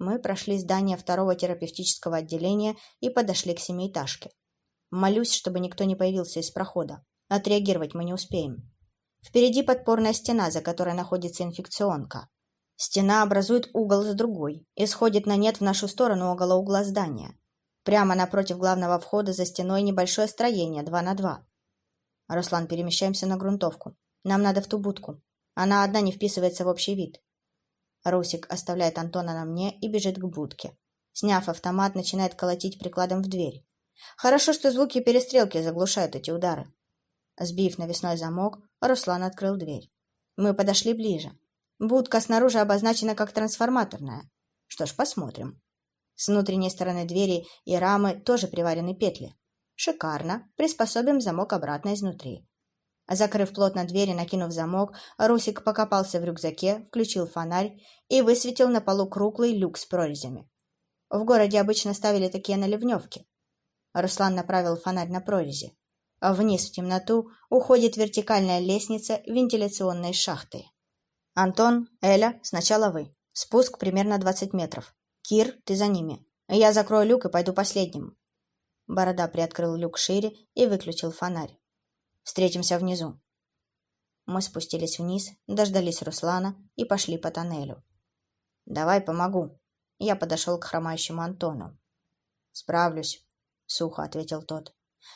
Мы прошли здание второго терапевтического отделения и подошли к семиэтажке. Молюсь, чтобы никто не появился из прохода. Отреагировать мы не успеем. Впереди подпорная стена, за которой находится инфекционка. Стена образует угол с другой и сходит на нет в нашу сторону около угла здания. Прямо напротив главного входа за стеной небольшое строение, два на два. Руслан, перемещаемся на грунтовку. Нам надо в ту будку. Она одна не вписывается в общий вид. Русик оставляет Антона на мне и бежит к будке. Сняв автомат, начинает колотить прикладом в дверь. Хорошо, что звуки перестрелки заглушают эти удары. Сбив навесной замок, Руслан открыл дверь. Мы подошли ближе. Будка снаружи обозначена как трансформаторная. Что ж, посмотрим. С внутренней стороны двери и рамы тоже приварены петли. Шикарно. Приспособим замок обратно изнутри. Закрыв плотно дверь и накинув замок, Русик покопался в рюкзаке, включил фонарь и высветил на полу круглый люк с прорезями. В городе обычно ставили такие на ливневке. Руслан направил фонарь на прорези. Вниз в темноту уходит вертикальная лестница вентиляционной шахты. «Антон, Эля, сначала вы. Спуск примерно 20 метров. Кир, ты за ними. Я закрою люк и пойду последним». Борода приоткрыл люк шире и выключил фонарь. Встретимся внизу. Мы спустились вниз, дождались Руслана и пошли по тоннелю. «Давай помогу». Я подошел к хромающему Антону. «Справлюсь», — сухо ответил тот.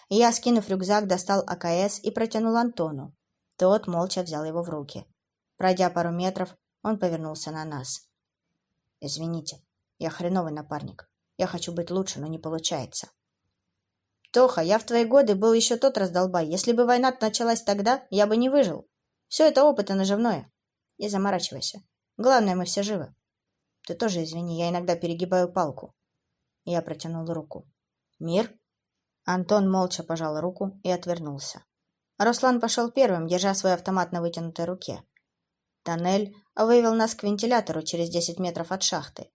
Я, скинув рюкзак, достал АКС и протянул Антону. Тот молча взял его в руки. Пройдя пару метров, он повернулся на нас. «Извините, я хреновый напарник. Я хочу быть лучше, но не получается». Тоха, я в твои годы был еще тот раздолбай. Если бы война началась тогда, я бы не выжил. Все это опыт и наживное. Не заморачивайся. Главное, мы все живы. Ты тоже извини, я иногда перегибаю палку. Я протянул руку. Мир? Антон молча пожал руку и отвернулся. Руслан пошел первым, держа свой автомат на вытянутой руке. Тоннель вывел нас к вентилятору через десять метров от шахты.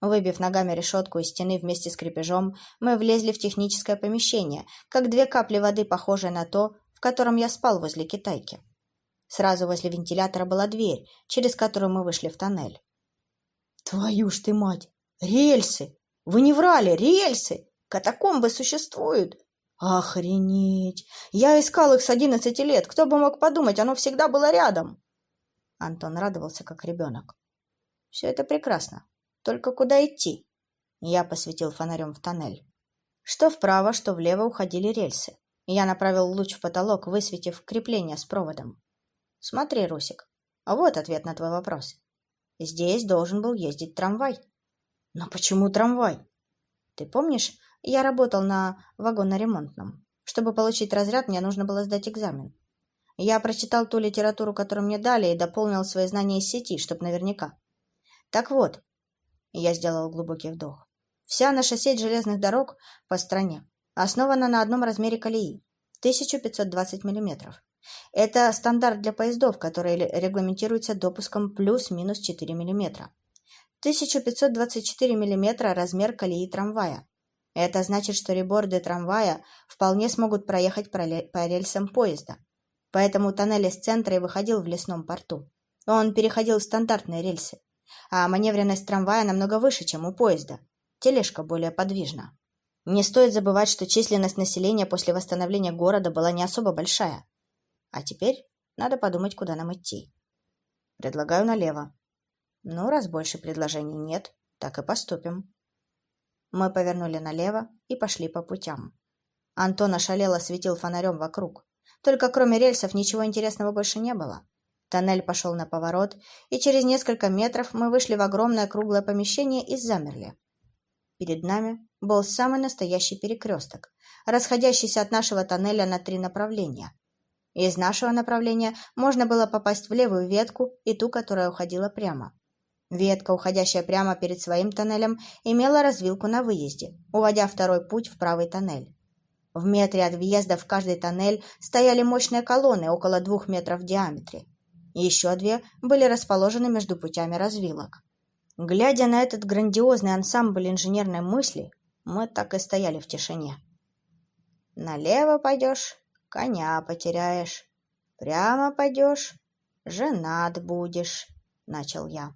Выбив ногами решетку из стены вместе с крепежом, мы влезли в техническое помещение, как две капли воды, похожие на то, в котором я спал возле китайки. Сразу возле вентилятора была дверь, через которую мы вышли в тоннель. «Твою ж ты мать! Рельсы! Вы не врали! Рельсы! Катакомбы существуют!» «Охренеть! Я искал их с одиннадцати лет! Кто бы мог подумать, оно всегда было рядом!» Антон радовался, как ребенок. «Все это прекрасно. Только куда идти? Я посветил фонарем в тоннель. Что вправо, что влево уходили рельсы. Я направил луч в потолок, высветив крепление с проводом. Смотри, Русик, вот ответ на твой вопрос. Здесь должен был ездить трамвай. Но почему трамвай? Ты помнишь, я работал на вагонно-ремонтном. Чтобы получить разряд, мне нужно было сдать экзамен. Я прочитал ту литературу, которую мне дали, и дополнил свои знания из сети, чтобы наверняка. Так вот, я сделал глубокий вдох. Вся наша сеть железных дорог по стране основана на одном размере колеи – 1520 мм. Это стандарт для поездов, который регламентируется допуском плюс-минус 4 мм. 1524 мм – размер колеи трамвая. Это значит, что реборды трамвая вполне смогут проехать по рельсам поезда. Поэтому тоннель из центра и выходил в лесном порту. Он переходил в стандартные рельсы а маневренность трамвая намного выше, чем у поезда. Тележка более подвижна. Не стоит забывать, что численность населения после восстановления города была не особо большая. А теперь надо подумать, куда нам идти. Предлагаю налево. Ну, раз больше предложений нет, так и поступим. Мы повернули налево и пошли по путям. Антон ошалело светил фонарем вокруг. Только кроме рельсов ничего интересного больше не было. Тоннель пошел на поворот, и через несколько метров мы вышли в огромное круглое помещение и замерли. Перед нами был самый настоящий перекресток, расходящийся от нашего тоннеля на три направления. Из нашего направления можно было попасть в левую ветку и ту, которая уходила прямо. Ветка, уходящая прямо перед своим тоннелем, имела развилку на выезде, уводя второй путь в правый тоннель. В метре от въезда в каждый тоннель стояли мощные колонны около двух метров в диаметре. Еще две были расположены между путями развилок. Глядя на этот грандиозный ансамбль инженерной мысли, мы так и стояли в тишине. Налево пойдешь, коня потеряешь. Прямо пойдешь, женат будешь, — начал я.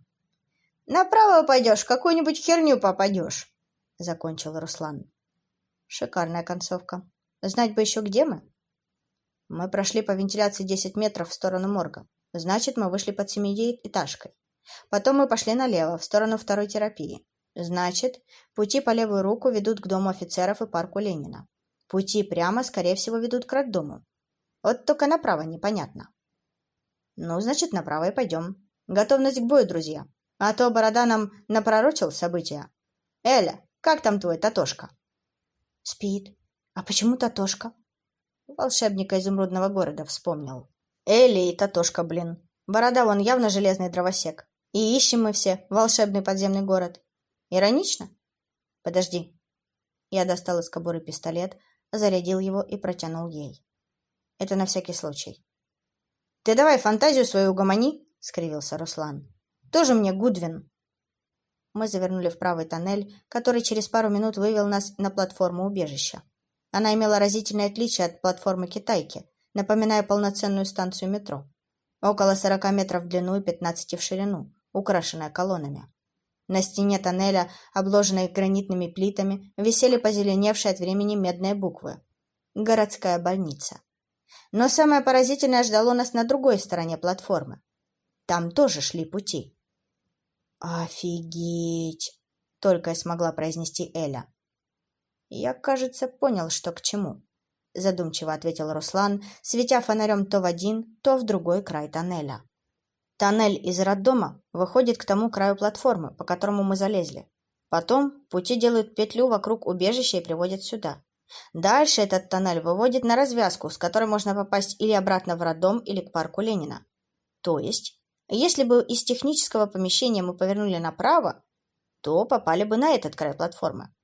Направо пойдешь, какую-нибудь херню попадешь, — закончил Руслан. Шикарная концовка. Знать бы еще, где мы. Мы прошли по вентиляции 10 метров в сторону морга. Значит, мы вышли под семиэтажкой. Потом мы пошли налево, в сторону второй терапии. Значит, пути по левую руку ведут к дому офицеров и парку Ленина. Пути прямо, скорее всего, ведут к роддому. Вот только направо непонятно. Ну, значит, направо и пойдем. Готовность к бою, друзья. А то Борода нам напророчил события. Эля, как там твой Татошка? Спит. А почему Татошка? Волшебника изумрудного города вспомнил. Эли и Татошка, блин. Борода вон явно железный дровосек. И ищем мы все волшебный подземный город. Иронично? Подожди. Я достал из кобуры пистолет, зарядил его и протянул ей. Это на всякий случай. Ты давай фантазию свою угомони, скривился Руслан. Тоже мне Гудвин. Мы завернули в правый тоннель, который через пару минут вывел нас на платформу убежища. Она имела разительное отличие от платформы Китайки, напоминая полноценную станцию метро. Около 40 метров в длину и 15 в ширину, украшенная колоннами. На стене тоннеля, обложенной гранитными плитами, висели позеленевшие от времени медные буквы. «Городская больница». Но самое поразительное ждало нас на другой стороне платформы. Там тоже шли пути. «Офигеть!» — только и смогла произнести Эля. «Я, кажется, понял, что к чему», — задумчиво ответил Руслан, светя фонарем то в один, то в другой край тоннеля. Тоннель из роддома выходит к тому краю платформы, по которому мы залезли. Потом пути делают петлю вокруг убежища и приводят сюда. Дальше этот тоннель выводит на развязку, с которой можно попасть или обратно в роддом, или к парку Ленина. То есть, если бы из технического помещения мы повернули направо, то попали бы на этот край платформы.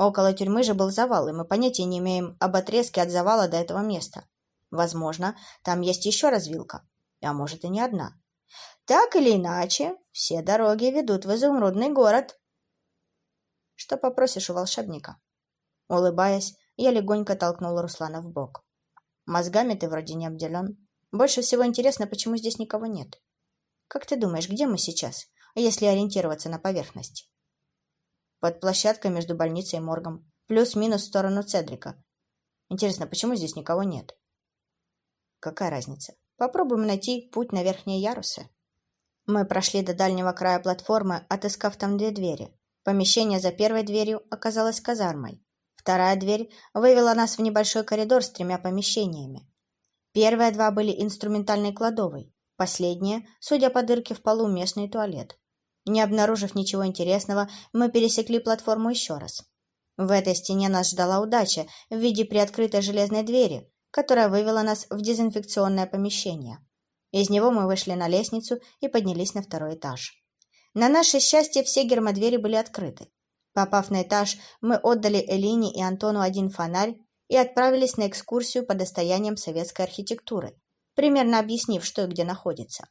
Около тюрьмы же был завал, и мы понятия не имеем об отрезке от завала до этого места. Возможно, там есть еще развилка, а может и не одна. Так или иначе, все дороги ведут в изумрудный город. Что попросишь у волшебника? Улыбаясь, я легонько толкнула Руслана в бок. Мозгами ты вроде не обделен. Больше всего интересно, почему здесь никого нет. Как ты думаешь, где мы сейчас, если ориентироваться на поверхность? Под площадкой между больницей и моргом. Плюс-минус в сторону Цедрика. Интересно, почему здесь никого нет? Какая разница? Попробуем найти путь на верхние ярусы. Мы прошли до дальнего края платформы, отыскав там две двери. Помещение за первой дверью оказалось казармой. Вторая дверь вывела нас в небольшой коридор с тремя помещениями. Первые два были инструментальной кладовой, последняя, судя по дырке в полу, местный туалет. Не обнаружив ничего интересного, мы пересекли платформу еще раз. В этой стене нас ждала удача в виде приоткрытой железной двери, которая вывела нас в дезинфекционное помещение. Из него мы вышли на лестницу и поднялись на второй этаж. На наше счастье все гермодвери были открыты. Попав на этаж, мы отдали Элине и Антону один фонарь и отправились на экскурсию по достояниям советской архитектуры, примерно объяснив, что и где находится.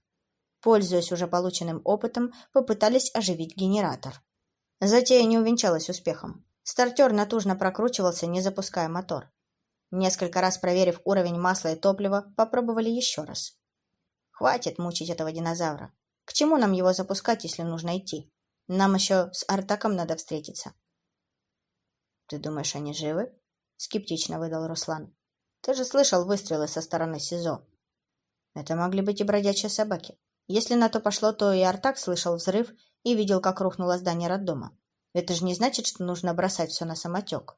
Пользуясь уже полученным опытом, попытались оживить генератор. Затея не увенчалась успехом. Стартер натужно прокручивался, не запуская мотор. Несколько раз проверив уровень масла и топлива, попробовали еще раз. Хватит мучить этого динозавра. К чему нам его запускать, если нужно идти? Нам еще с Артаком надо встретиться. Ты думаешь, они живы? Скептично выдал Руслан. Ты же слышал выстрелы со стороны СИЗО. Это могли быть и бродячие собаки. Если на то пошло, то и Артак слышал взрыв и видел, как рухнуло здание роддома. Это же не значит, что нужно бросать все на самотек.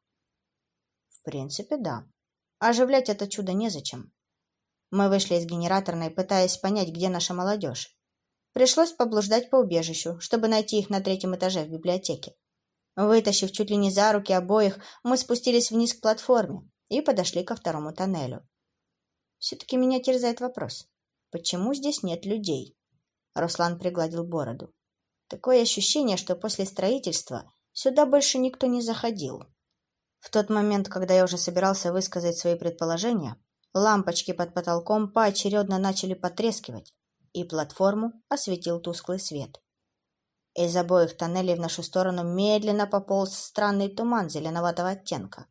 В принципе, да. Оживлять это чудо незачем. Мы вышли из генераторной, пытаясь понять, где наша молодежь. Пришлось поблуждать по убежищу, чтобы найти их на третьем этаже в библиотеке. Вытащив чуть ли не за руки обоих, мы спустились вниз к платформе и подошли ко второму тоннелю. Все-таки меня терзает вопрос. Почему здесь нет людей? Руслан пригладил бороду. Такое ощущение, что после строительства сюда больше никто не заходил. В тот момент, когда я уже собирался высказать свои предположения, Лампочки под потолком поочередно начали потрескивать, и платформу осветил тусклый свет. Из обоих тоннелей в нашу сторону медленно пополз странный туман зеленоватого оттенка.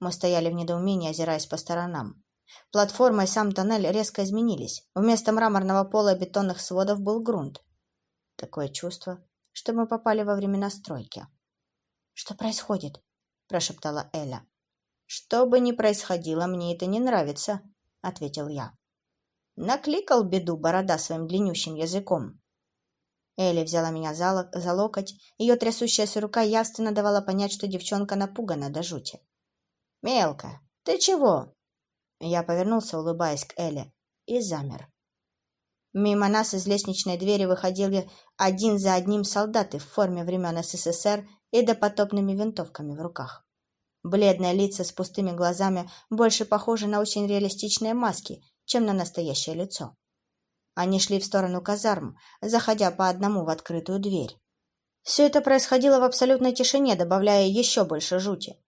Мы стояли в недоумении, озираясь по сторонам. Платформа и сам тоннель резко изменились. Вместо мраморного пола и бетонных сводов был грунт. Такое чувство, что мы попали во времена стройки. «Что происходит?» – прошептала Эля. «Что бы ни происходило, мне это не нравится», — ответил я. Накликал беду борода своим длиннющим языком. Элли взяла меня за, за локоть, ее трясущаяся рука явственно давала понять, что девчонка напугана до жути. «Мелкая, ты чего?» Я повернулся, улыбаясь к Элли, и замер. Мимо нас из лестничной двери выходили один за одним солдаты в форме времен СССР и допотопными винтовками в руках. Бледные лица с пустыми глазами больше похожи на очень реалистичные маски, чем на настоящее лицо. Они шли в сторону казарм, заходя по одному в открытую дверь. Все это происходило в абсолютной тишине, добавляя еще больше жути.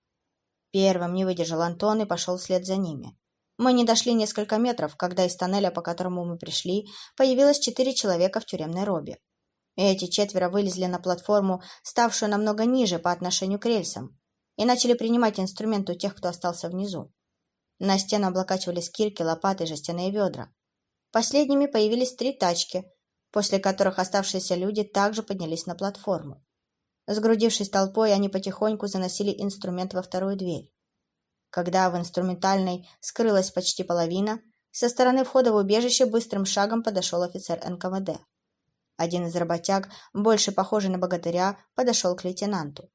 Первым не выдержал Антон и пошел вслед за ними. Мы не дошли несколько метров, когда из тоннеля, по которому мы пришли, появилось четыре человека в тюремной робе. Эти четверо вылезли на платформу, ставшую намного ниже по отношению к рельсам, и начали принимать инструменты у тех, кто остался внизу. На стену облокачивались кирки, лопаты и жестяные ведра. Последними появились три тачки, после которых оставшиеся люди также поднялись на платформу. Сгрудившись толпой, они потихоньку заносили инструмент во вторую дверь. Когда в инструментальной скрылась почти половина, со стороны входа в убежище быстрым шагом подошел офицер НКВД. Один из работяг, больше похожий на богатыря, подошел к лейтенанту.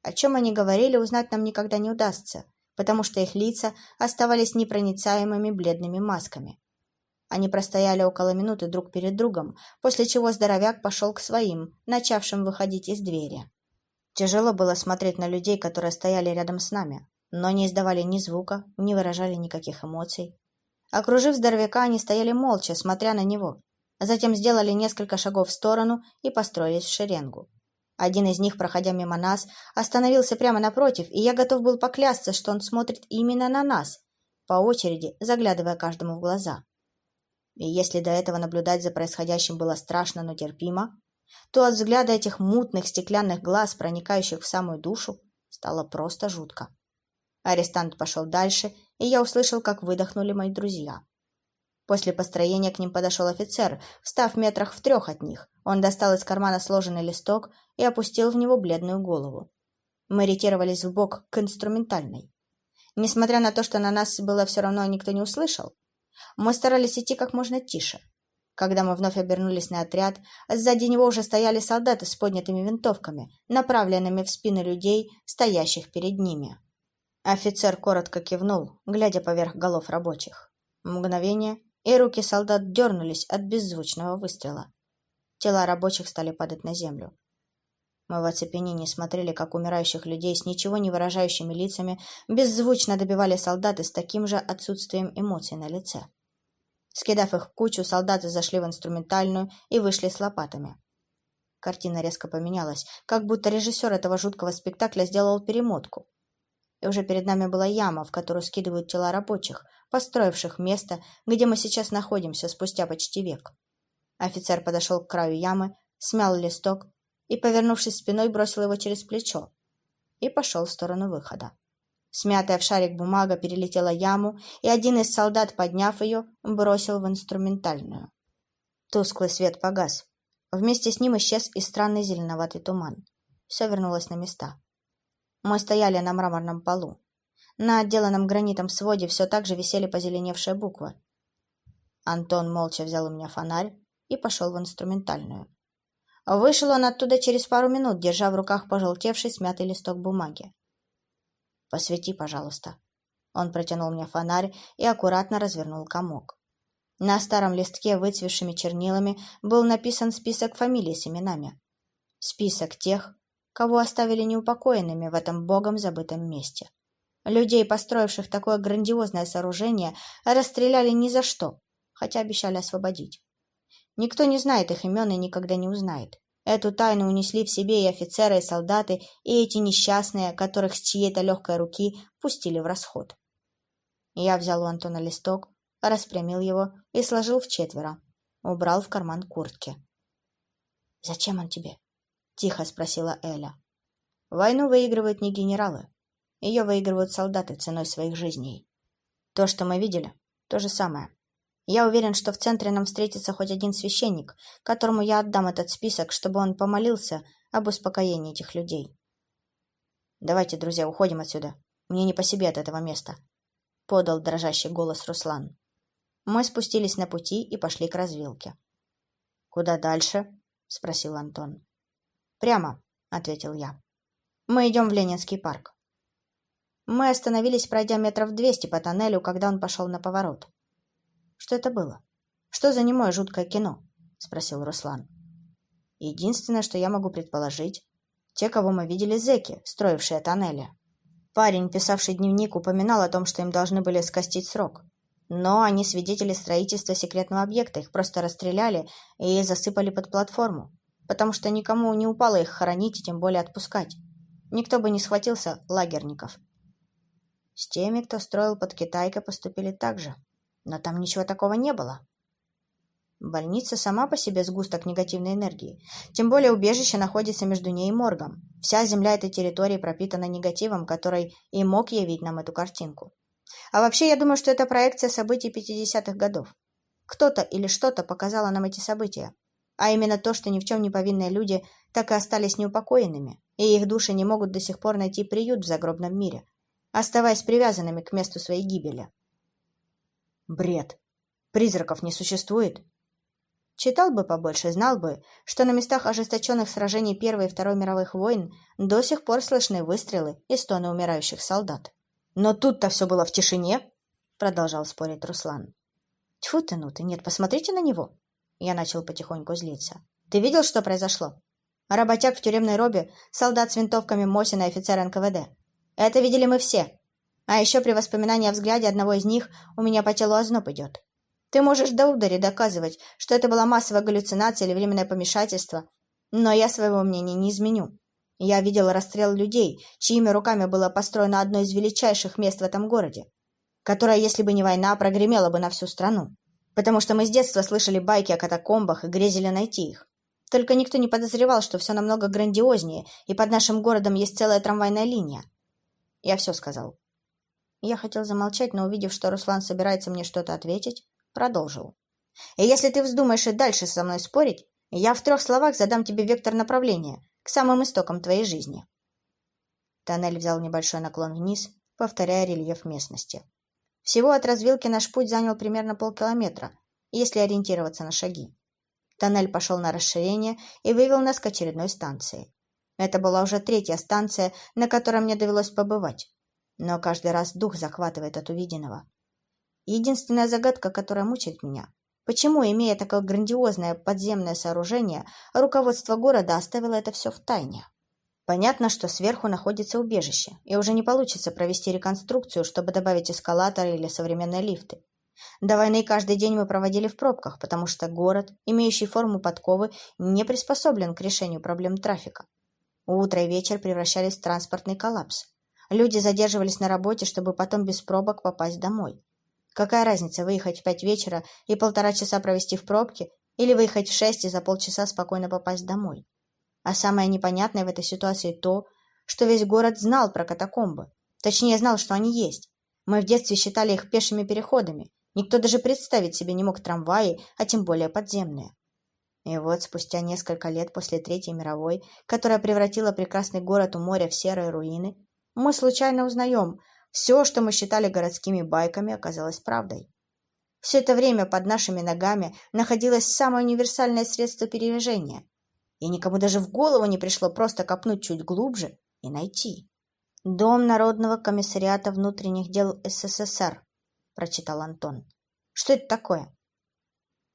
О чем они говорили, узнать нам никогда не удастся, потому что их лица оставались непроницаемыми бледными масками. Они простояли около минуты друг перед другом, после чего здоровяк пошел к своим, начавшим выходить из двери. Тяжело было смотреть на людей, которые стояли рядом с нами, но не издавали ни звука, не выражали никаких эмоций. Окружив здоровяка, они стояли молча, смотря на него. Затем сделали несколько шагов в сторону и построились в шеренгу. Один из них, проходя мимо нас, остановился прямо напротив, и я готов был поклясться, что он смотрит именно на нас, по очереди заглядывая каждому в глаза. И если до этого наблюдать за происходящим было страшно, но терпимо, то от взгляда этих мутных стеклянных глаз, проникающих в самую душу, стало просто жутко. Арестант пошел дальше, и я услышал, как выдохнули мои друзья. После построения к ним подошел офицер, встав метрах в трех от них. Он достал из кармана сложенный листок и опустил в него бледную голову. Мы ретировались в бок к инструментальной. Несмотря на то, что на нас было все равно никто не услышал, мы старались идти как можно тише. Когда мы вновь обернулись на отряд, сзади него уже стояли солдаты с поднятыми винтовками, направленными в спины людей, стоящих перед ними. Офицер коротко кивнул, глядя поверх голов рабочих. Мгновение, и руки солдат дернулись от беззвучного выстрела. Тела рабочих стали падать на землю. Мы в оцепенении смотрели, как умирающих людей с ничего не выражающими лицами беззвучно добивали солдаты с таким же отсутствием эмоций на лице. Скидав их в кучу, солдаты зашли в инструментальную и вышли с лопатами. Картина резко поменялась, как будто режиссер этого жуткого спектакля сделал перемотку и уже перед нами была яма, в которую скидывают тела рабочих, построивших место, где мы сейчас находимся спустя почти век. Офицер подошел к краю ямы, смял листок и, повернувшись спиной, бросил его через плечо и пошел в сторону выхода. Смятая в шарик бумага перелетела яму, и один из солдат, подняв ее, бросил в инструментальную. Тусклый свет погас. Вместе с ним исчез и странный зеленоватый туман. Все вернулось на места. Мы стояли на мраморном полу. На отделанном гранитом своде все так же висели позеленевшие буквы. Антон молча взял у меня фонарь и пошел в инструментальную. Вышел он оттуда через пару минут, держа в руках пожелтевший смятый листок бумаги. «Посвети, пожалуйста». Он протянул мне фонарь и аккуратно развернул комок. На старом листке выцвевшими чернилами был написан список фамилий с именами. Список тех, кого оставили неупокоенными в этом богом забытом месте. Людей, построивших такое грандиозное сооружение, расстреляли ни за что, хотя обещали освободить. Никто не знает их имен и никогда не узнает. Эту тайну унесли в себе и офицеры, и солдаты, и эти несчастные, которых с чьей-то легкой руки пустили в расход. Я взял у Антона листок, распрямил его и сложил в четверо. Убрал в карман куртки. «Зачем он тебе?» — тихо спросила Эля. «Войну выигрывают не генералы. Ее выигрывают солдаты ценой своих жизней. То, что мы видели, то же самое. Я уверен, что в центре нам встретится хоть один священник, которому я отдам этот список, чтобы он помолился об успокоении этих людей. Давайте, друзья, уходим отсюда. Мне не по себе от этого места, — подал дрожащий голос Руслан. Мы спустились на пути и пошли к развилке. — Куда дальше? — спросил Антон. — Прямо, — ответил я. — Мы идем в Ленинский парк. Мы остановились, пройдя метров двести по тоннелю, когда он пошел на поворот. Что это было? Что за немое жуткое кино? Спросил Руслан. Единственное, что я могу предположить, те, кого мы видели зэки, строившие тоннели. Парень, писавший дневник, упоминал о том, что им должны были скостить срок. Но они свидетели строительства секретного объекта, их просто расстреляли и засыпали под платформу, потому что никому не упало их хоронить и тем более отпускать. Никто бы не схватился лагерников. С теми, кто строил под Китайкой, поступили так же. Но там ничего такого не было. Больница сама по себе сгусток негативной энергии. Тем более убежище находится между ней и моргом. Вся земля этой территории пропитана негативом, который и мог явить нам эту картинку. А вообще, я думаю, что это проекция событий 50-х годов. Кто-то или что-то показало нам эти события. А именно то, что ни в чем не повинные люди так и остались неупокоенными, и их души не могут до сих пор найти приют в загробном мире, оставаясь привязанными к месту своей гибели. Бред. Призраков не существует. Читал бы побольше, знал бы, что на местах ожесточенных сражений Первой и Второй мировых войн до сих пор слышны выстрелы и стоны умирающих солдат. Но тут-то все было в тишине, продолжал спорить Руслан. Тьфу ты, ну ты, нет, посмотрите на него. Я начал потихоньку злиться. Ты видел, что произошло? Работяг в тюремной робе, солдат с винтовками Мосина и офицер НКВД. Это видели мы все. А еще при воспоминании о взгляде одного из них у меня по телу озноб идет. Ты можешь до удари доказывать, что это была массовая галлюцинация или временное помешательство, но я своего мнения не изменю. Я видел расстрел людей, чьими руками было построено одно из величайших мест в этом городе, которое, если бы не война, прогремело бы на всю страну. Потому что мы с детства слышали байки о катакомбах и грезили найти их. Только никто не подозревал, что все намного грандиознее, и под нашим городом есть целая трамвайная линия. Я все сказал. Я хотел замолчать, но, увидев, что Руслан собирается мне что-то ответить, продолжил. «И если ты вздумаешь и дальше со мной спорить, я в трех словах задам тебе вектор направления к самым истокам твоей жизни». Тоннель взял небольшой наклон вниз, повторяя рельеф местности. Всего от развилки наш путь занял примерно полкилометра, если ориентироваться на шаги. Тоннель пошел на расширение и вывел нас к очередной станции. Это была уже третья станция, на которой мне довелось побывать но каждый раз дух захватывает от увиденного. Единственная загадка, которая мучает меня, почему, имея такое грандиозное подземное сооружение, руководство города оставило это все в тайне? Понятно, что сверху находится убежище, и уже не получится провести реконструкцию, чтобы добавить эскалаторы или современные лифты. До войны каждый день мы проводили в пробках, потому что город, имеющий форму подковы, не приспособлен к решению проблем трафика. Утро и вечер превращались в транспортный коллапс. Люди задерживались на работе, чтобы потом без пробок попасть домой. Какая разница, выехать в пять вечера и полтора часа провести в пробке, или выехать в шесть и за полчаса спокойно попасть домой? А самое непонятное в этой ситуации то, что весь город знал про катакомбы. Точнее, знал, что они есть. Мы в детстве считали их пешими переходами. Никто даже представить себе не мог трамваи, а тем более подземные. И вот спустя несколько лет после Третьей мировой, которая превратила прекрасный город у моря в серые руины, мы случайно узнаем, все, что мы считали городскими байками, оказалось правдой. Все это время под нашими ногами находилось самое универсальное средство передвижения, и никому даже в голову не пришло просто копнуть чуть глубже и найти. «Дом Народного комиссариата внутренних дел СССР», — прочитал Антон. «Что это такое?»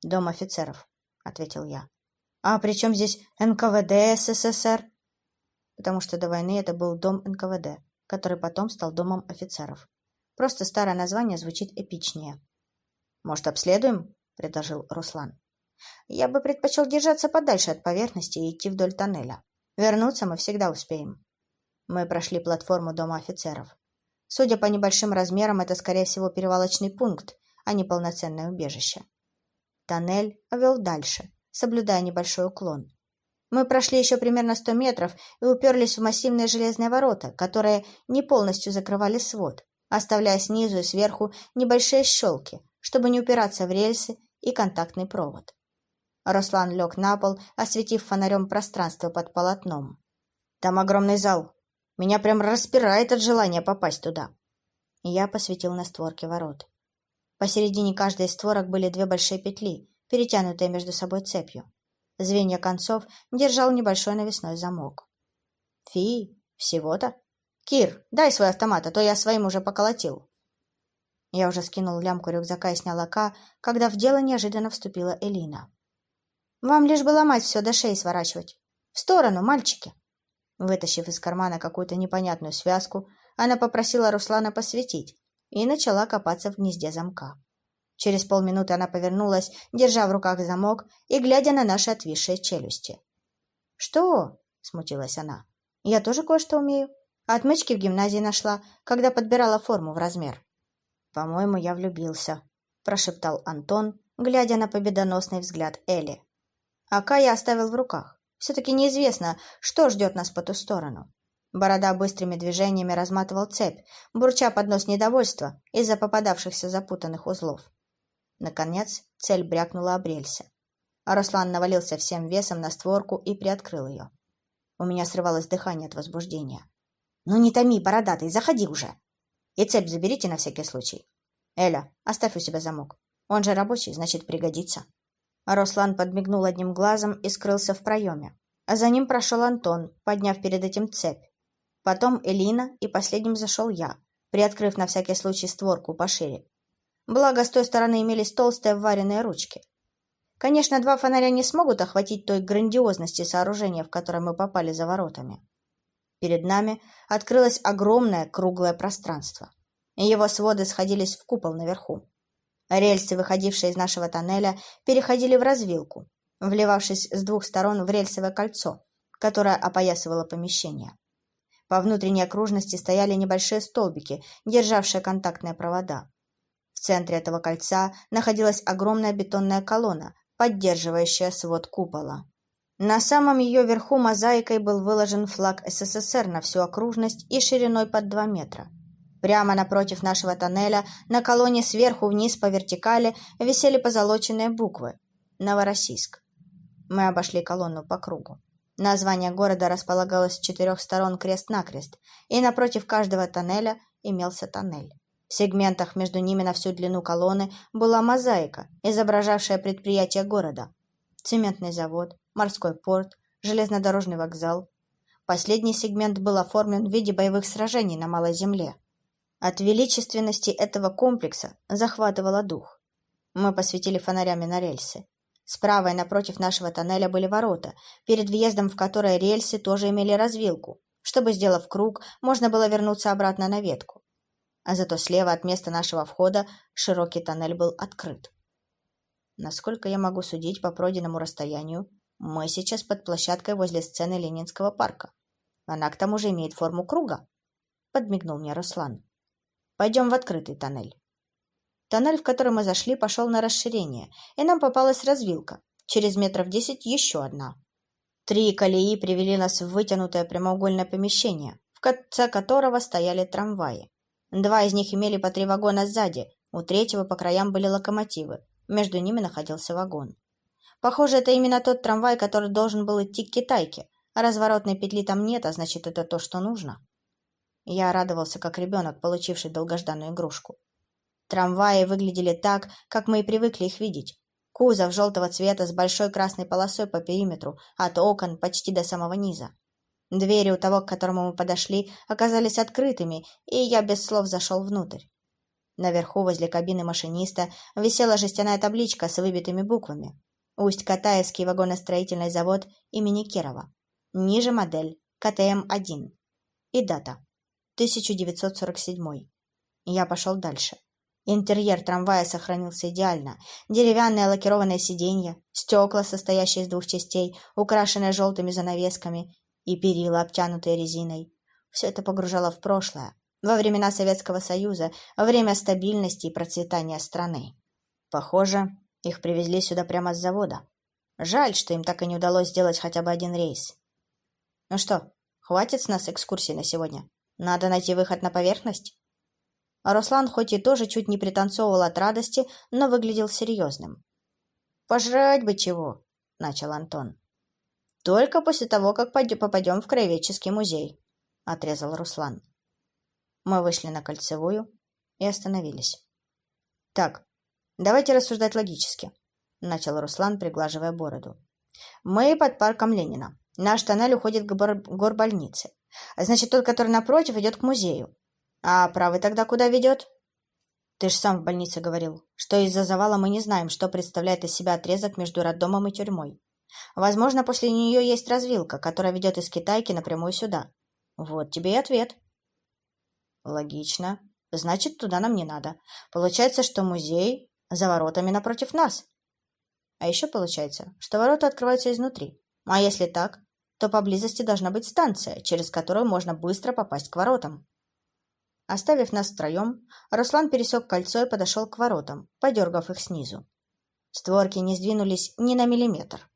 «Дом офицеров», — ответил я. «А при чем здесь НКВД СССР?» «Потому что до войны это был дом НКВД который потом стал домом офицеров. Просто старое название звучит эпичнее. «Может, обследуем?» – предложил Руслан. «Я бы предпочел держаться подальше от поверхности и идти вдоль тоннеля. Вернуться мы всегда успеем». Мы прошли платформу дома офицеров. Судя по небольшим размерам, это, скорее всего, перевалочный пункт, а не полноценное убежище. Тоннель вел дальше, соблюдая небольшой уклон. Мы прошли еще примерно сто метров и уперлись в массивные железные ворота, которые не полностью закрывали свод, оставляя снизу и сверху небольшие щелки, чтобы не упираться в рельсы и контактный провод. Руслан лег на пол, осветив фонарем пространство под полотном. «Там огромный зал. Меня прям распирает от желания попасть туда». Я посветил на створки ворот. Посередине каждой из створок были две большие петли, перетянутые между собой цепью. Звенья концов держал небольшой навесной замок. «Фи, всего-то? Кир, дай свой автомат, а то я своим уже поколотил». Я уже скинул лямку рюкзака и снял ока, когда в дело неожиданно вступила Элина. «Вам лишь бы ломать все до шеи сворачивать. В сторону, мальчики!» Вытащив из кармана какую-то непонятную связку, она попросила Руслана посветить и начала копаться в гнезде замка. Через полминуты она повернулась, держа в руках замок и глядя на наши отвисшие челюсти. «Что?» — смутилась она. «Я тоже кое-что умею. Отмычки в гимназии нашла, когда подбирала форму в размер». «По-моему, я влюбился», — прошептал Антон, глядя на победоносный взгляд Эли. «Ака я оставил в руках. Все-таки неизвестно, что ждет нас по ту сторону». Борода быстрыми движениями разматывал цепь, бурча под нос недовольства из-за попадавшихся запутанных узлов. Наконец цель брякнула об рельсе. А Руслан навалился всем весом на створку и приоткрыл ее. У меня срывалось дыхание от возбуждения. «Ну не томи, бородатый, заходи уже!» «И цепь заберите на всякий случай. Эля, оставь у себя замок. Он же рабочий, значит, пригодится». Руслан подмигнул одним глазом и скрылся в проеме. А за ним прошел Антон, подняв перед этим цепь. Потом Элина, и последним зашел я, приоткрыв на всякий случай створку пошире. Благо, с той стороны имелись толстые вваренные ручки. Конечно, два фонаря не смогут охватить той грандиозности сооружения, в которое мы попали за воротами. Перед нами открылось огромное круглое пространство. Его своды сходились в купол наверху. Рельсы, выходившие из нашего тоннеля, переходили в развилку, вливавшись с двух сторон в рельсовое кольцо, которое опоясывало помещение. По внутренней окружности стояли небольшие столбики, державшие контактные провода. В центре этого кольца находилась огромная бетонная колонна, поддерживающая свод купола. На самом ее верху мозаикой был выложен флаг СССР на всю окружность и шириной под 2 метра. Прямо напротив нашего тоннеля, на колонне сверху вниз по вертикали, висели позолоченные буквы «Новороссийск». Мы обошли колонну по кругу. Название города располагалось с четырех сторон крест-накрест, и напротив каждого тоннеля имелся тоннель. В сегментах между ними на всю длину колонны была мозаика, изображавшая предприятия города. Цементный завод, морской порт, железнодорожный вокзал. Последний сегмент был оформлен в виде боевых сражений на Малой Земле. От величественности этого комплекса захватывало дух. Мы посветили фонарями на рельсы. Справа и напротив нашего тоннеля были ворота, перед въездом в которые рельсы тоже имели развилку, чтобы, сделав круг, можно было вернуться обратно на ветку а зато слева от места нашего входа широкий тоннель был открыт. Насколько я могу судить по пройденному расстоянию, мы сейчас под площадкой возле сцены Ленинского парка. Она к тому же имеет форму круга, — подмигнул мне Руслан. Пойдем в открытый тоннель. Тоннель, в который мы зашли, пошел на расширение, и нам попалась развилка. Через метров десять еще одна. Три колеи привели нас в вытянутое прямоугольное помещение, в конце которого стояли трамваи. Два из них имели по три вагона сзади, у третьего по краям были локомотивы, между ними находился вагон. Похоже, это именно тот трамвай, который должен был идти к Китайке, разворотной петли там нет, а значит, это то, что нужно. Я радовался, как ребенок, получивший долгожданную игрушку. Трамваи выглядели так, как мы и привыкли их видеть. Кузов желтого цвета с большой красной полосой по периметру, от окон почти до самого низа. Двери у того, к которому мы подошли, оказались открытыми, и я без слов зашел внутрь. Наверху, возле кабины машиниста, висела жестяная табличка с выбитыми буквами. Усть-Катаевский вагоностроительный завод имени Кирова. Ниже модель КТМ-1. И дата. 1947. Я пошел дальше. Интерьер трамвая сохранился идеально. Деревянные лакированные сиденья, стекла, состоящие из двух частей, украшенные желтыми занавесками, и перила, обтянутые резиной. Все это погружало в прошлое, во времена Советского Союза, во время стабильности и процветания страны. Похоже, их привезли сюда прямо с завода. Жаль, что им так и не удалось сделать хотя бы один рейс. Ну что, хватит с нас экскурсий на сегодня? Надо найти выход на поверхность? Руслан хоть и тоже чуть не пританцовывал от радости, но выглядел серьезным. «Пожрать бы чего!» — начал Антон. «Только после того, как попадем в краеведческий музей», — отрезал Руслан. Мы вышли на кольцевую и остановились. «Так, давайте рассуждать логически», — начал Руслан, приглаживая бороду. «Мы под парком Ленина. Наш тоннель уходит к горбольнице. Значит, тот, который напротив, идет к музею. А правый тогда куда ведет? Ты ж сам в больнице говорил, что из-за завала мы не знаем, что представляет из себя отрезок между роддомом и тюрьмой. Возможно, после нее есть развилка, которая ведет из Китайки напрямую сюда. Вот тебе и ответ. Логично. Значит, туда нам не надо. Получается, что музей за воротами напротив нас. А еще получается, что ворота открываются изнутри. А если так, то поблизости должна быть станция, через которую можно быстро попасть к воротам. Оставив нас втроем, Руслан пересек кольцо и подошел к воротам, подергав их снизу. Створки не сдвинулись ни на миллиметр.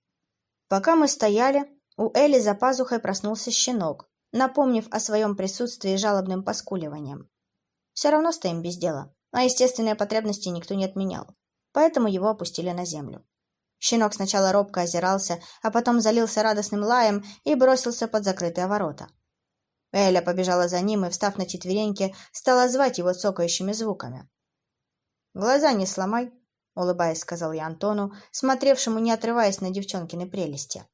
Пока мы стояли, у Эли за пазухой проснулся щенок, напомнив о своем присутствии жалобным поскуливанием. Все равно стоим без дела, а естественные потребности никто не отменял, поэтому его опустили на землю. Щенок сначала робко озирался, а потом залился радостным лаем и бросился под закрытые ворота. Эля побежала за ним и, встав на четвереньки, стала звать его цокающими звуками. «Глаза не сломай», — улыбаясь, сказал я Антону, смотревшему, не отрываясь на девчонкины прелести.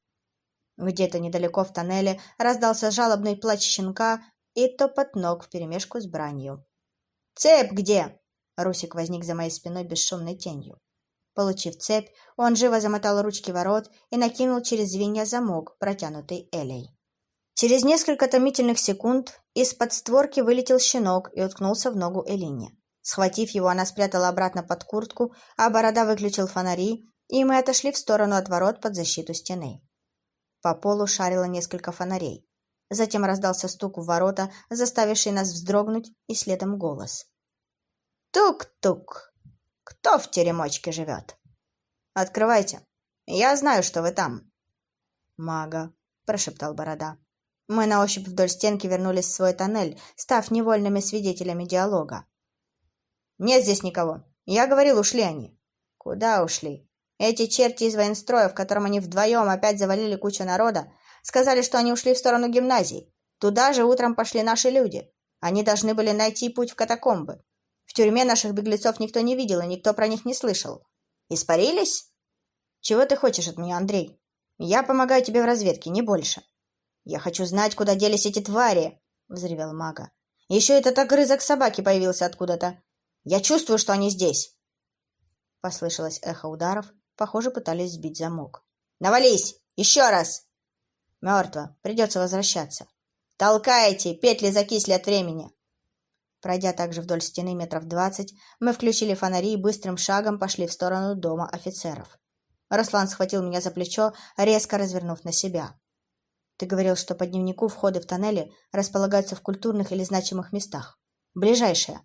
Где-то недалеко в тоннеле раздался жалобный плач щенка и топот ног вперемешку с бранью. «Цепь где?» Русик возник за моей спиной бесшумной тенью. Получив цепь, он живо замотал ручки ворот и накинул через звенья замок, протянутый Элей. Через несколько томительных секунд из-под створки вылетел щенок и уткнулся в ногу Элине. Схватив его, она спрятала обратно под куртку, а борода выключил фонари, и мы отошли в сторону от ворот под защиту стены. По полу шарило несколько фонарей. Затем раздался стук в ворота, заставивший нас вздрогнуть, и следом голос. «Тук-тук!» Кто в теремочке живет? Открывайте. Я знаю, что вы там. Мага, прошептал Борода. Мы на ощупь вдоль стенки вернулись в свой тоннель, став невольными свидетелями диалога. Нет здесь никого. Я говорил, ушли они. Куда ушли? Эти черти из военстроя, в котором они вдвоем опять завалили кучу народа, сказали, что они ушли в сторону гимназии. Туда же утром пошли наши люди. Они должны были найти путь в катакомбы. В тюрьме наших беглецов никто не видел, и никто про них не слышал. Испарились? Чего ты хочешь от меня, Андрей? Я помогаю тебе в разведке, не больше. Я хочу знать, куда делись эти твари, — взревел мага. Еще этот огрызок собаки появился откуда-то. Я чувствую, что они здесь. Послышалось эхо ударов. Похоже, пытались сбить замок. «Навались! Еще раз!» «Мертво. Придется возвращаться». «Толкайте! Петли закисли от времени!» Пройдя также вдоль стены метров двадцать, мы включили фонари и быстрым шагом пошли в сторону дома офицеров. Руслан схватил меня за плечо, резко развернув на себя. «Ты говорил, что по дневнику входы в тоннели располагаются в культурных или значимых местах. Ближайшее».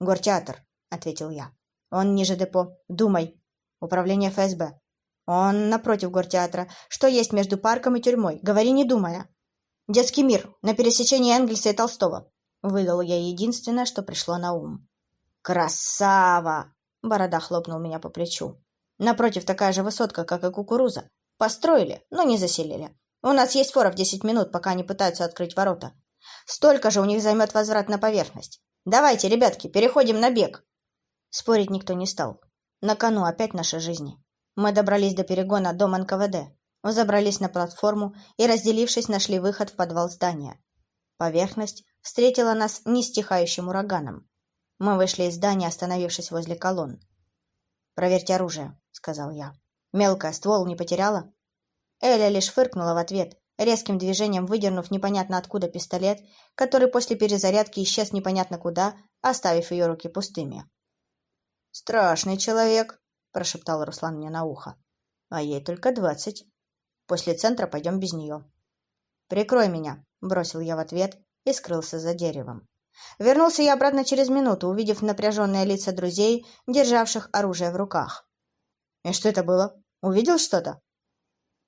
«Гортеатр», — ответил я. «Он ниже депо. Думай. Управление ФСБ. Он напротив гортеатра. Что есть между парком и тюрьмой? Говори, не думая. Детский мир. На пересечении Энгельса и Толстого. Выдал я единственное, что пришло на ум. «Красава!» — Борода хлопнул меня по плечу. «Напротив такая же высотка, как и кукуруза. Построили, но не заселили. У нас есть фора в десять минут, пока они пытаются открыть ворота. Столько же у них займет возврат на поверхность. Давайте, ребятки, переходим на бег!» Спорить никто не стал. На кону опять наши жизни. Мы добрались до перегона дом НКВД, взобрались на платформу и, разделившись, нашли выход в подвал здания. Поверхность встретила нас нестихающим ураганом. Мы вышли из здания, остановившись возле колонн. «Проверьте оружие», — сказал я. «Мелкая, ствол не потеряла?» Эля лишь фыркнула в ответ, резким движением выдернув непонятно откуда пистолет, который после перезарядки исчез непонятно куда, оставив ее руки пустыми. «Страшный человек», — прошептал Руслан мне на ухо. «А ей только двадцать. После центра пойдем без нее». «Прикрой меня», — бросил я в ответ, и скрылся за деревом. Вернулся я обратно через минуту, увидев напряженные лица друзей, державших оружие в руках. «И что это было? Увидел что-то?»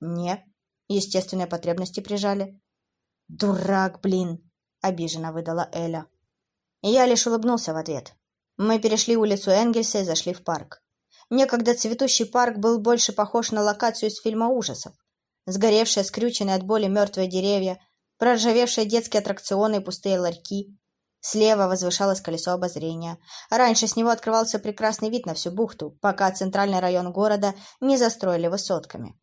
«Не. Естественные потребности прижали». «Дурак, блин!» — обиженно выдала Эля. Я лишь улыбнулся в ответ. Мы перешли улицу Энгельса и зашли в парк. Некогда цветущий парк был больше похож на локацию из фильма ужасов. Сгоревшие, скрюченные от боли мертвые деревья, проржавевшие детские аттракционы и пустые ларьки. Слева возвышалось колесо обозрения. Раньше с него открывался прекрасный вид на всю бухту, пока центральный район города не застроили высотками.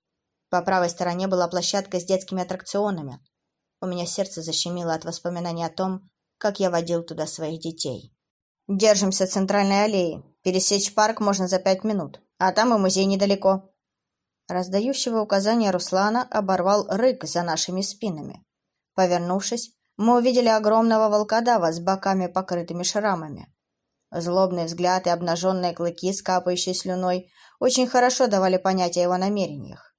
По правой стороне была площадка с детскими аттракционами. У меня сердце защемило от воспоминаний о том, как я водил туда своих детей. Держимся центральной аллеи. Пересечь парк можно за пять минут, а там и музей недалеко. Раздающего указания Руслана оборвал рык за нашими спинами. Повернувшись, мы увидели огромного волкодава с боками, покрытыми шрамами. Злобный взгляд и обнаженные клыки, скапающие слюной, очень хорошо давали понять о его намерениях.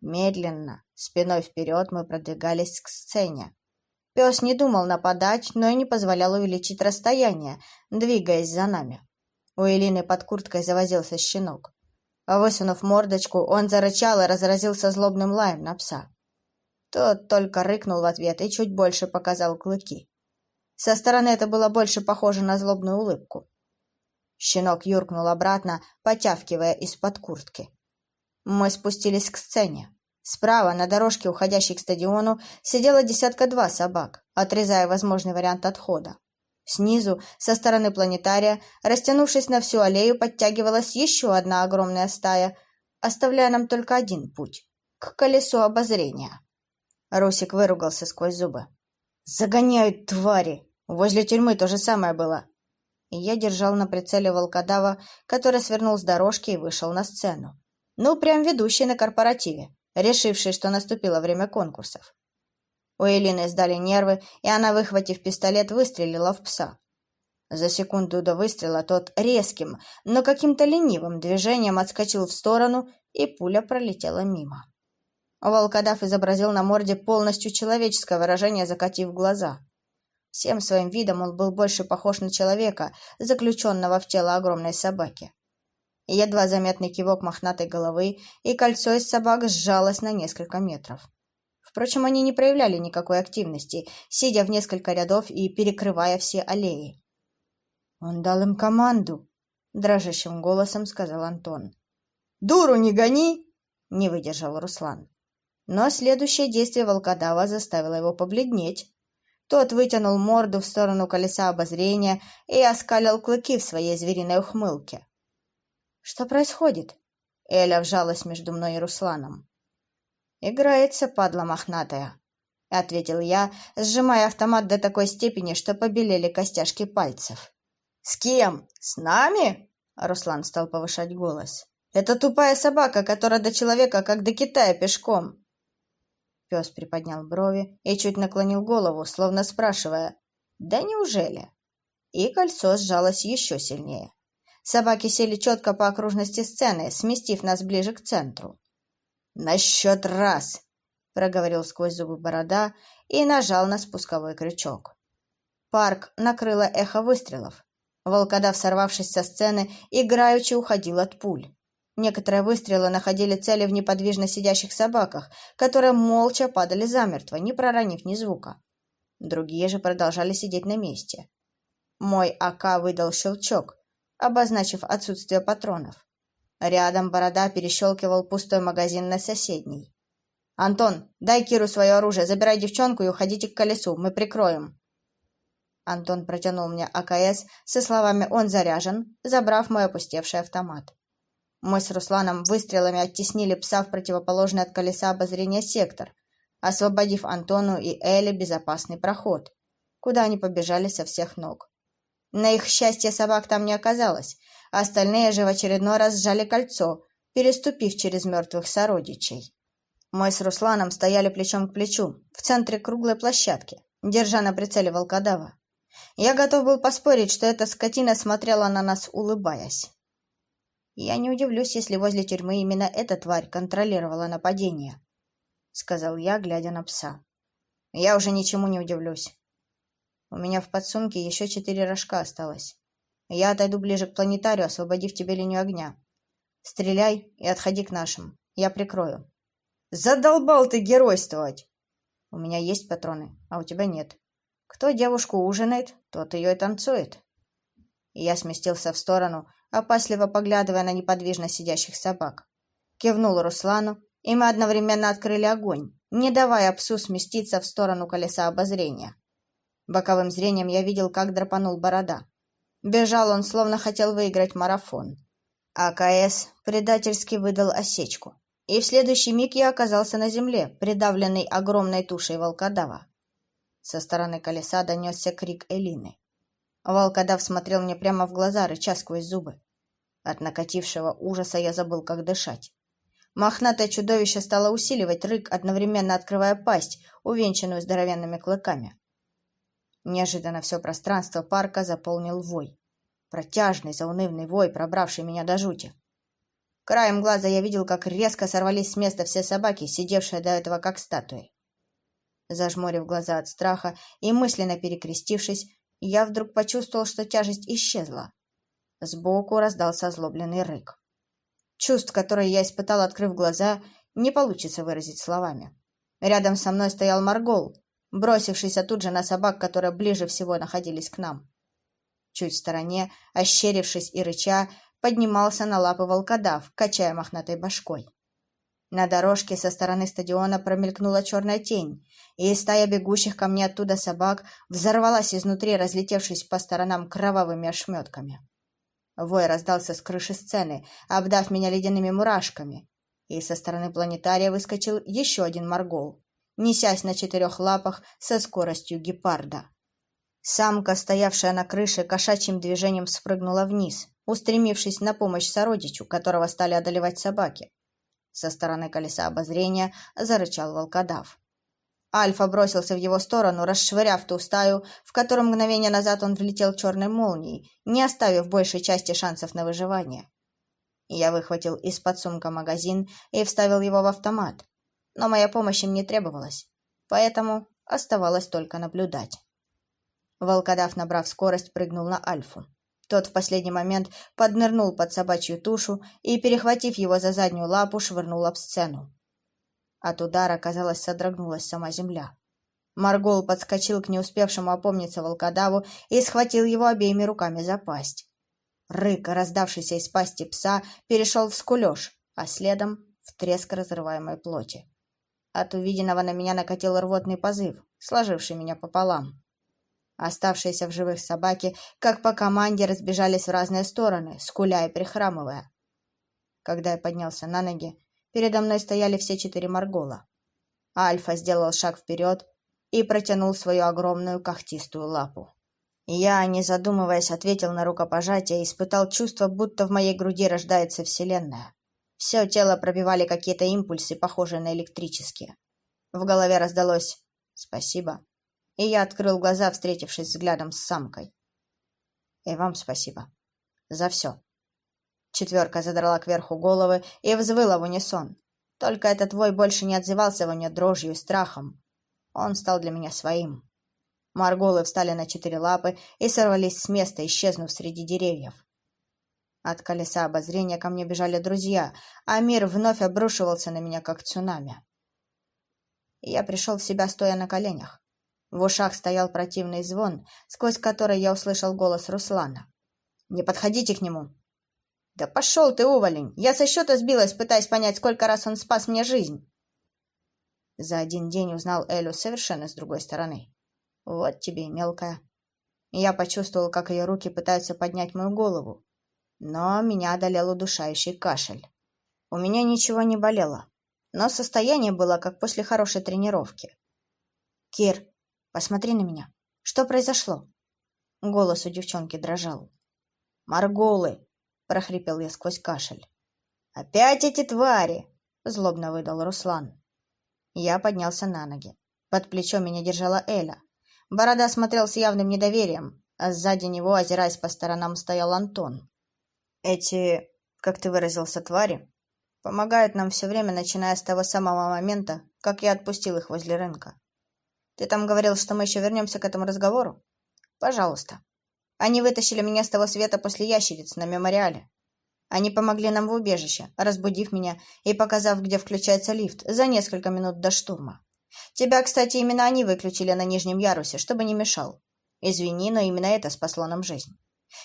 Медленно, спиной вперед, мы продвигались к сцене. Пес не думал нападать, но и не позволял увеличить расстояние, двигаясь за нами. У Элины под курткой завозился щенок. Высунув мордочку, он зарычал и разразился злобным лаем на пса. Тот только рыкнул в ответ и чуть больше показал клыки. Со стороны это было больше похоже на злобную улыбку. Щенок юркнул обратно, потявкивая из-под куртки. Мы спустились к сцене. Справа, на дорожке, уходящей к стадиону, сидела десятка-два собак, отрезая возможный вариант отхода. Снизу, со стороны планетария, растянувшись на всю аллею, подтягивалась еще одна огромная стая, оставляя нам только один путь — к колесу обозрения. Русик выругался сквозь зубы. «Загоняют твари! Возле тюрьмы то же самое было!» И я держал на прицеле волкодава, который свернул с дорожки и вышел на сцену. Ну, прям ведущий на корпоративе, решивший, что наступило время конкурсов. У Элины сдали нервы, и она, выхватив пистолет, выстрелила в пса. За секунду до выстрела тот резким, но каким-то ленивым движением отскочил в сторону, и пуля пролетела мимо. Волкодав изобразил на морде полностью человеческое выражение, закатив глаза. Всем своим видом он был больше похож на человека, заключенного в тело огромной собаки. Едва заметный кивок мохнатой головы, и кольцо из собак сжалось на несколько метров. Впрочем, они не проявляли никакой активности, сидя в несколько рядов и перекрывая все аллеи. «Он дал им команду», — дрожащим голосом сказал Антон. «Дуру не гони!» — не выдержал Руслан. Но следующее действие волкодава заставило его побледнеть. Тот вытянул морду в сторону колеса обозрения и оскалил клыки в своей звериной ухмылке. «Что происходит?» Эля вжалась между мной и Русланом. «Играется, падла мохнатая», — ответил я, сжимая автомат до такой степени, что побелели костяшки пальцев. «С кем? С нами?» — Руслан стал повышать голос. «Это тупая собака, которая до человека, как до Китая пешком. Пес приподнял брови и чуть наклонил голову, словно спрашивая «Да неужели?». И кольцо сжалось еще сильнее. Собаки сели четко по окружности сцены, сместив нас ближе к центру. «На счет раз!» — проговорил сквозь зубы борода и нажал на спусковой крючок. Парк накрыло эхо выстрелов. Волкодав, сорвавшись со сцены, играючи уходил от пуль. Некоторые выстрелы находили цели в неподвижно сидящих собаках, которые молча падали замертво, не проронив ни звука. Другие же продолжали сидеть на месте. Мой АК выдал щелчок, обозначив отсутствие патронов. Рядом борода перещелкивал пустой магазин на соседней. «Антон, дай Киру свое оружие, забирай девчонку и уходите к колесу, мы прикроем». Антон протянул мне АКС со словами «Он заряжен», забрав мой опустевший автомат. Мы с Русланом выстрелами оттеснили пса в противоположный от колеса обозрения сектор, освободив Антону и Эле безопасный проход, куда они побежали со всех ног. На их счастье собак там не оказалось, а остальные же в очередной раз сжали кольцо, переступив через мертвых сородичей. Мы с Русланом стояли плечом к плечу, в центре круглой площадки, держа на прицеле волкодава. Я готов был поспорить, что эта скотина смотрела на нас, улыбаясь. Я не удивлюсь, если возле тюрьмы именно эта тварь контролировала нападение, — сказал я, глядя на пса. Я уже ничему не удивлюсь. У меня в подсумке еще четыре рожка осталось. Я отойду ближе к планетарию, освободив тебе линию огня. Стреляй и отходи к нашим. Я прикрою. Задолбал ты геройствовать! У меня есть патроны, а у тебя нет. Кто девушку ужинает, тот ее и танцует. Я сместился в сторону, опасливо поглядывая на неподвижно сидящих собак. Кивнул Руслану, и мы одновременно открыли огонь, не давая псу сместиться в сторону колеса обозрения. Боковым зрением я видел, как драпанул борода. Бежал он, словно хотел выиграть марафон. АКС предательски выдал осечку. И в следующий миг я оказался на земле, придавленный огромной тушей волкодава. Со стороны колеса донесся крик Элины. Волкодав смотрел мне прямо в глаза, рыча сквозь зубы. От накатившего ужаса я забыл, как дышать. Мохнатое чудовище стало усиливать рык, одновременно открывая пасть, увенчанную здоровенными клыками. Неожиданно все пространство парка заполнил вой. Протяжный, заунывный вой, пробравший меня до жути. Краем глаза я видел, как резко сорвались с места все собаки, сидевшие до этого как статуи. Зажмурив глаза от страха и мысленно перекрестившись, я вдруг почувствовал, что тяжесть исчезла. Сбоку раздался озлобленный рык. Чувств, которые я испытал, открыв глаза, не получится выразить словами. Рядом со мной стоял Маргол, бросившийся тут же на собак, которые ближе всего находились к нам. Чуть в стороне, ощерившись и рыча, поднимался на лапы волкодав, качая мохнатой башкой. На дорожке со стороны стадиона промелькнула черная тень, и стая бегущих ко мне оттуда собак взорвалась изнутри, разлетевшись по сторонам кровавыми ошметками. Вой раздался с крыши сцены, обдав меня ледяными мурашками, и со стороны планетария выскочил еще один моргол, несясь на четырех лапах со скоростью гепарда. Самка, стоявшая на крыше, кошачьим движением спрыгнула вниз, устремившись на помощь сородичу, которого стали одолевать собаки. Со стороны колеса обозрения зарычал волкодав. Альфа бросился в его сторону, расшвыряв ту стаю, в которую мгновение назад он влетел черной молнией, не оставив большей части шансов на выживание. Я выхватил из-под сумка магазин и вставил его в автомат. Но моя помощь им не требовалась, поэтому оставалось только наблюдать. Волкодав, набрав скорость, прыгнул на Альфу. Тот в последний момент поднырнул под собачью тушу и, перехватив его за заднюю лапу, швырнул об сцену. От удара, казалось, содрогнулась сама земля. Маргол подскочил к не успевшему опомниться волкодаву и схватил его обеими руками за пасть. Рык, раздавшийся из пасти пса, перешел в скулеж, а следом — в треск разрываемой плоти. От увиденного на меня накатил рвотный позыв, сложивший меня пополам. Оставшиеся в живых собаки, как по команде, разбежались в разные стороны, скуля и прихрамывая. Когда я поднялся на ноги, передо мной стояли все четыре Маргола. Альфа сделал шаг вперед и протянул свою огромную когтистую лапу. Я, не задумываясь, ответил на рукопожатие и испытал чувство, будто в моей груди рождается Вселенная. Все тело пробивали какие-то импульсы, похожие на электрические. В голове раздалось «Спасибо» и я открыл глаза, встретившись взглядом с самкой. И вам спасибо. За все. Четверка задрала кверху головы и взвыла в унисон. Только этот вой больше не отзывался во мне дрожью и страхом. Он стал для меня своим. Марголы встали на четыре лапы и сорвались с места, исчезнув среди деревьев. От колеса обозрения ко мне бежали друзья, а мир вновь обрушивался на меня, как цунами. Я пришел в себя, стоя на коленях. В ушах стоял противный звон, сквозь который я услышал голос Руслана. «Не подходите к нему!» «Да пошел ты, уволень! Я со счета сбилась, пытаясь понять, сколько раз он спас мне жизнь!» За один день узнал Элю совершенно с другой стороны. «Вот тебе мелкая!» Я почувствовал, как ее руки пытаются поднять мою голову. Но меня одолел удушающий кашель. У меня ничего не болело, но состояние было, как после хорошей тренировки. «Кир, Посмотри на меня. Что произошло?» Голос у девчонки дрожал. «Марголы!» — прохрипел я сквозь кашель. «Опять эти твари!» — злобно выдал Руслан. Я поднялся на ноги. Под плечом меня держала Эля. Борода смотрел с явным недоверием, а сзади него, озираясь по сторонам, стоял Антон. «Эти, как ты выразился, твари, помогают нам все время, начиная с того самого момента, как я отпустил их возле рынка. Ты там говорил, что мы еще вернемся к этому разговору? Пожалуйста. Они вытащили меня с того света после ящериц на мемориале. Они помогли нам в убежище, разбудив меня и показав, где включается лифт, за несколько минут до штурма. Тебя, кстати, именно они выключили на нижнем ярусе, чтобы не мешал. Извини, но именно это спасло нам жизнь.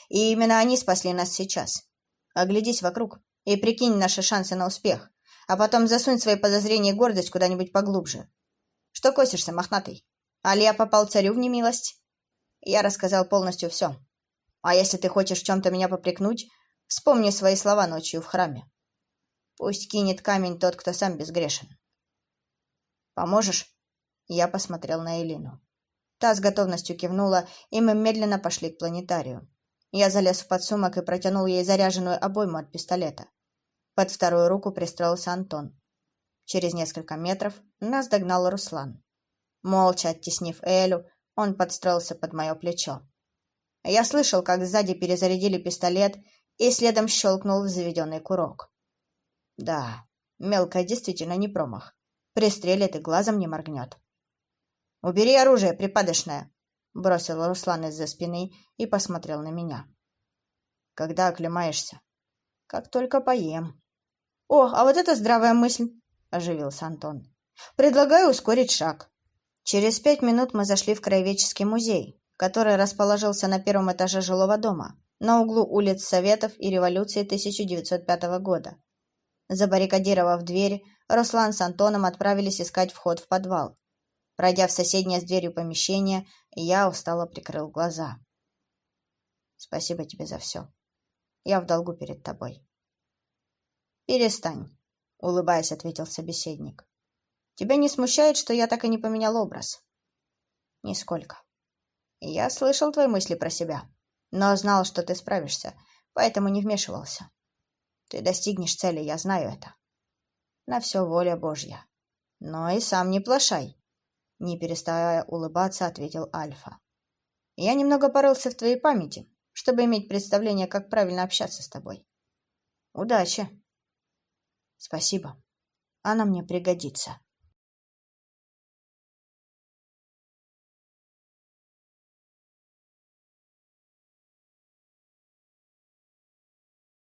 И именно они спасли нас сейчас. Оглядись вокруг и прикинь наши шансы на успех, а потом засунь свои подозрения и гордость куда-нибудь поглубже. Что косишься, мохнатый? Али я попал царю в немилость? Я рассказал полностью все. А если ты хочешь в чем-то меня попрекнуть, вспомни свои слова ночью в храме. Пусть кинет камень тот, кто сам безгрешен. Поможешь? Я посмотрел на Элину. Та с готовностью кивнула, и мы медленно пошли к планетарию. Я залез в подсумок и протянул ей заряженную обойму от пистолета. Под вторую руку пристроился Антон. Через несколько метров нас догнал Руслан. Молча оттеснив Элю, он подстроился под мое плечо. Я слышал, как сзади перезарядили пистолет, и следом щелкнул в заведенный курок. Да, мелкая действительно не промах. Пристрелит и глазом не моргнет. «Убери оружие, припадочное!» — бросил Руслан из-за спины и посмотрел на меня. «Когда оклемаешься?» «Как только поем». «О, а вот это здравая мысль!» — оживился Антон. «Предлагаю ускорить шаг». Через пять минут мы зашли в Краеведческий музей, который расположился на первом этаже жилого дома, на углу улиц Советов и Революции 1905 года. Забаррикадировав дверь, Руслан с Антоном отправились искать вход в подвал. Пройдя в соседнее с дверью помещение, я устало прикрыл глаза. «Спасибо тебе за все. Я в долгу перед тобой». «Перестань», — улыбаясь, ответил собеседник. «Тебя не смущает, что я так и не поменял образ?» «Нисколько. Я слышал твои мысли про себя, но знал, что ты справишься, поэтому не вмешивался. Ты достигнешь цели, я знаю это. На все воля Божья. Но и сам не плашай. Не переставая улыбаться, ответил Альфа. Я немного порылся в твоей памяти, чтобы иметь представление, как правильно общаться с тобой. Удачи. Спасибо. Она мне пригодится.